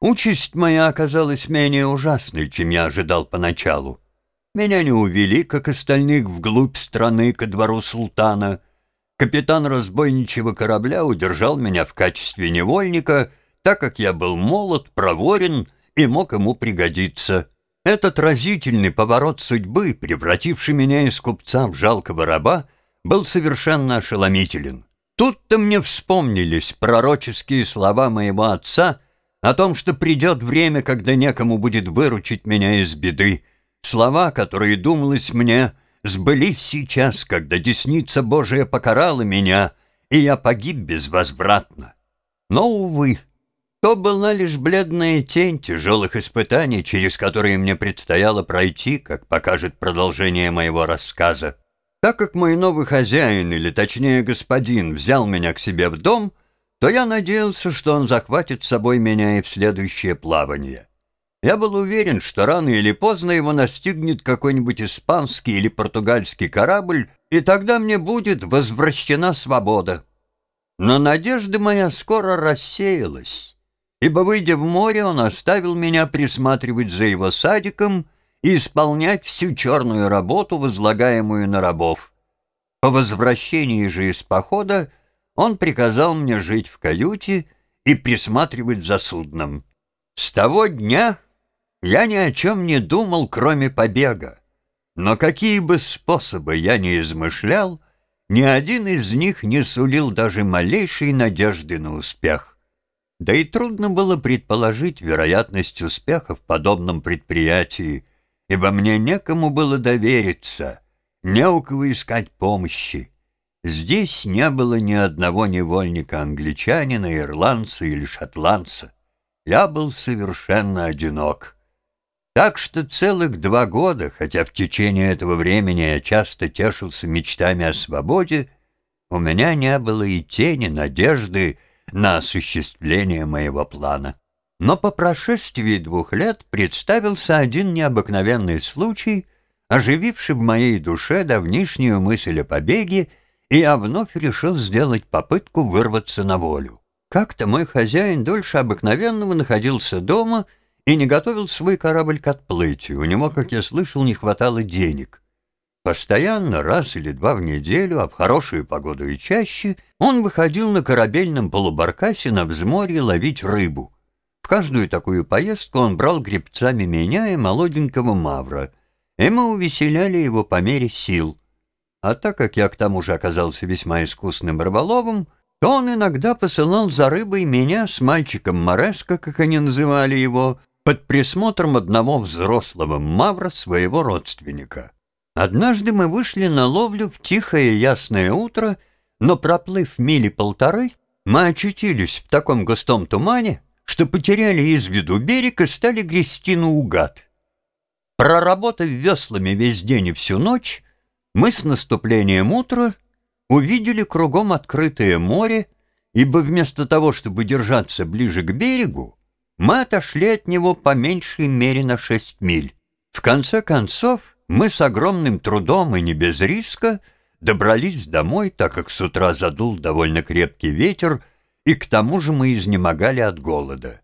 Участь моя оказалась менее ужасной, чем я ожидал поначалу. Меня не увели, как остальных, вглубь страны ко двору султана. Капитан разбойничьего корабля удержал меня в качестве невольника, так как я был молод, проворен и мог ему пригодиться. Этот разительный поворот судьбы, превративший меня из купца в жалкого раба, был совершенно ошеломителен. Тут-то мне вспомнились пророческие слова моего отца о том, что придет время, когда некому будет выручить меня из беды. Слова, которые, думалось мне, сбылись сейчас, когда десница Божия покарала меня, и я погиб безвозвратно. Но, увы, то была лишь бледная тень тяжелых испытаний, через которые мне предстояло пройти, как покажет продолжение моего рассказа. Так как мой новый хозяин, или точнее господин, взял меня к себе в дом, то я надеялся, что он захватит с собой меня и в следующее плавание. Я был уверен, что рано или поздно его настигнет какой-нибудь испанский или португальский корабль, и тогда мне будет возвращена свобода. Но надежда моя скоро рассеялась ибо, выйдя в море, он оставил меня присматривать за его садиком и исполнять всю черную работу, возлагаемую на рабов. По возвращении же из похода он приказал мне жить в каюте и присматривать за судном. С того дня я ни о чем не думал, кроме побега. Но какие бы способы я ни измышлял, ни один из них не сулил даже малейшей надежды на успех. Да и трудно было предположить вероятность успеха в подобном предприятии, ибо мне некому было довериться, не у кого искать помощи. Здесь не было ни одного невольника-англичанина, ирландца или шотландца. Я был совершенно одинок. Так что целых два года, хотя в течение этого времени я часто тешился мечтами о свободе, у меня не было и тени надежды, на осуществление моего плана. Но по прошествии двух лет представился один необыкновенный случай, ожививший в моей душе давнишнюю мысль о побеге, и я вновь решил сделать попытку вырваться на волю. Как-то мой хозяин дольше обыкновенного находился дома и не готовил свой корабль к отплытию. У него, как я слышал, не хватало денег. Постоянно, раз или два в неделю, а в хорошую погоду и чаще, он выходил на корабельном полубаркасе на взморье ловить рыбу. В каждую такую поездку он брал гребцами меня и молоденького Мавра, и мы увеселяли его по мере сил. А так как я к тому же оказался весьма искусным рыболовом, то он иногда посылал за рыбой меня с мальчиком Мореско, как они называли его, под присмотром одного взрослого Мавра, своего родственника. Однажды мы вышли на ловлю в тихое ясное утро, но проплыв мили полторы, мы очутились в таком густом тумане, что потеряли из виду берег и стали грести наугад. Проработав веслами весь день и всю ночь, мы с наступлением утра увидели кругом открытое море, ибо вместо того, чтобы держаться ближе к берегу, мы отошли от него по меньшей мере на шесть миль. В конце концов, мы с огромным трудом и не без риска добрались домой, так как с утра задул довольно крепкий ветер, и к тому же мы изнемогали от голода.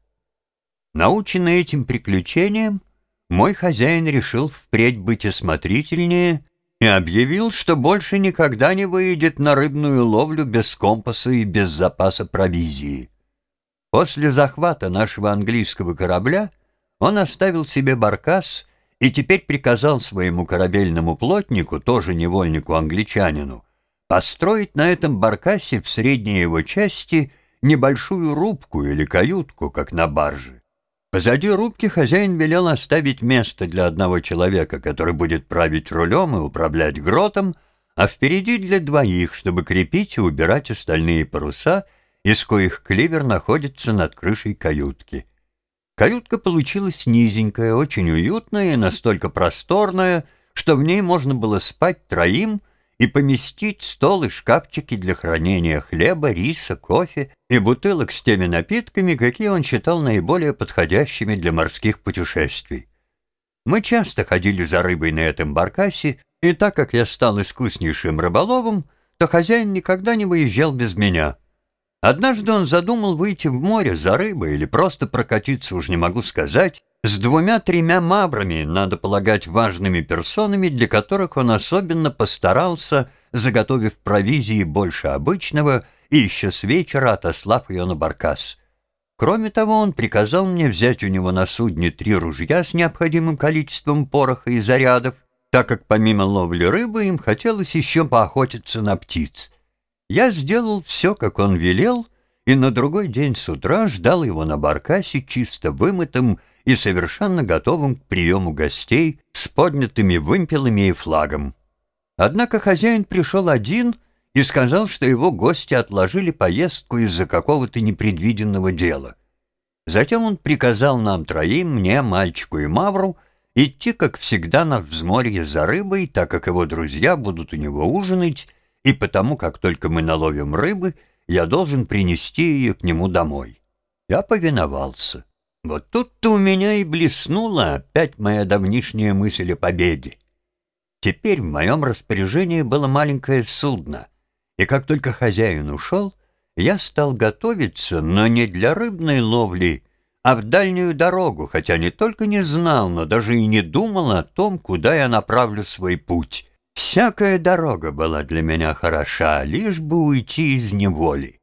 Наученный этим приключением, мой хозяин решил впредь быть осмотрительнее и объявил, что больше никогда не выйдет на рыбную ловлю без компаса и без запаса провизии. После захвата нашего английского корабля он оставил себе баркас и теперь приказал своему корабельному плотнику, тоже невольнику-англичанину, построить на этом баркасе в средней его части небольшую рубку или каютку, как на барже. Позади рубки хозяин велел оставить место для одного человека, который будет править рулем и управлять гротом, а впереди для двоих, чтобы крепить и убирать остальные паруса, из коих кливер находится над крышей каютки. Каютка получилась низенькая, очень уютная и настолько просторная, что в ней можно было спать троим и поместить стол и шкафчики для хранения хлеба, риса, кофе и бутылок с теми напитками, какие он считал наиболее подходящими для морских путешествий. Мы часто ходили за рыбой на этом баркасе, и так как я стал искуснейшим рыболовом, то хозяин никогда не выезжал без меня — Однажды он задумал выйти в море за рыбой или просто прокатиться, уж не могу сказать, с двумя-тремя маврами, надо полагать, важными персонами, для которых он особенно постарался, заготовив провизии больше обычного и еще с вечера отослав ее на баркас. Кроме того, он приказал мне взять у него на судне три ружья с необходимым количеством пороха и зарядов, так как помимо ловли рыбы им хотелось еще поохотиться на птиц. Я сделал все, как он велел, и на другой день с утра ждал его на баркасе чисто вымытым и совершенно готовым к приему гостей с поднятыми вымпелами и флагом. Однако хозяин пришел один — и сказал, что его гости отложили поездку из-за какого-то непредвиденного дела. Затем он приказал нам троим, мне, мальчику и Мавру, идти, как всегда, на взморье за рыбой, так как его друзья будут у него ужинать, и потому, как только мы наловим рыбы, я должен принести ее к нему домой. Я повиновался. Вот тут-то у меня и блеснула опять моя давнишняя мысль о победе. Теперь в моем распоряжении было маленькое судно, и как только хозяин ушел, я стал готовиться, но не для рыбной ловли, а в дальнюю дорогу, хотя не только не знал, но даже и не думал о том, куда я направлю свой путь. Всякая дорога была для меня хороша, лишь бы уйти из неволи.